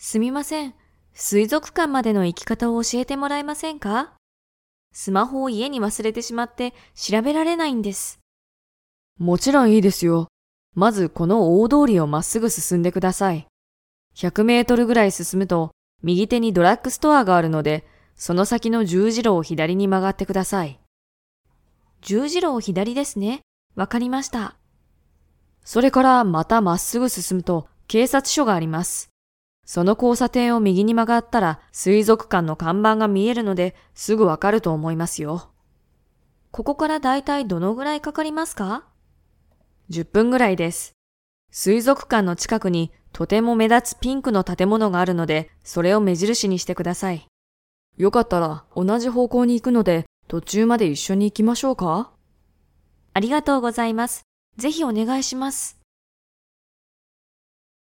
すみません。水族館までの行き方を教えてもらえませんか？スマホを家に忘れてしまって調べられないんです。もちろんいいですよ。まずこの大通りをまっすぐ進んでください。100メートルぐらい進むと、右手にドラッグストアがあるので、その先の十字路を左に曲がってください。十字路を左ですね。わかりました。それからまたまっすぐ進むと警察署があります。その交差点を右に曲がったら水族館の看板が見えるのですぐわかると思いますよ。ここからだいたいどのぐらいかかりますか？10分ぐらいです。水族館の近くにとても目立つピンクの建物があるので、それを目印にしてください。よかったら同じ方向に行くので途中まで一緒に行きましょうか？ありがとうございます。ぜひお願いします。